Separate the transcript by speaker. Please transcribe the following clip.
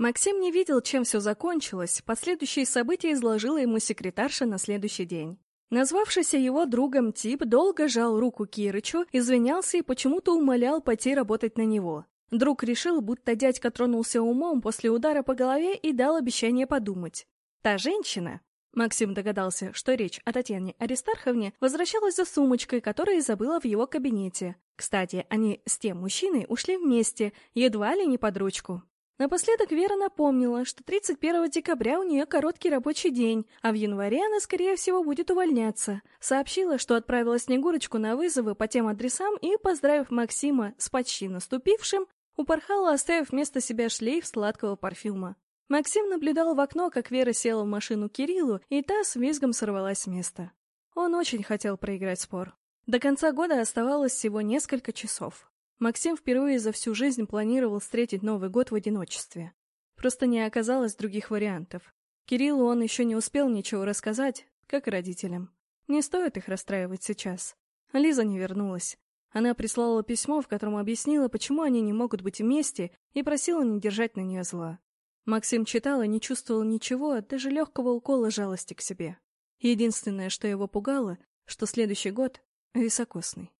Speaker 1: Максим не видел, чем все закончилось, последующие события изложила ему секретарша на следующий день. Назвавшийся его другом тип долго жал руку Кирычу, извинялся и почему-то умолял пойти работать на него. Друг решил, будто дядька тронулся умом после удара по голове и дал обещание подумать. Та женщина, Максим догадался, что речь о Татьяне Аристарховне возвращалась за сумочкой, которую забыла в его кабинете. Кстати, они с тем мужчиной ушли вместе, едва ли не под ручку. Напоследок Вера напомнила, что 31 декабря у нее короткий рабочий день, а в январе она, скорее всего, будет увольняться. Сообщила, что отправила Снегурочку на вызовы по тем адресам и, поздравив Максима с почти наступившим, упорхала, оставив вместо себя шлейф сладкого парфюма. Максим наблюдал в окно, как Вера села в машину Кириллу, и та с визгом сорвалась с места. Он очень хотел проиграть спор. До конца года оставалось всего несколько часов. Максим впервые за всю жизнь планировал встретить Новый год в одиночестве. Просто не оказалось других вариантов. Кириллу он еще не успел ничего рассказать, как и родителям. Не стоит их расстраивать сейчас. Лиза не вернулась. Она прислала письмо, в котором объяснила, почему они не могут быть вместе, и просила не держать на нее зла. Максим читал и не чувствовал ничего, даже легкого укола жалости к себе. Единственное, что его пугало, что следующий год високосный.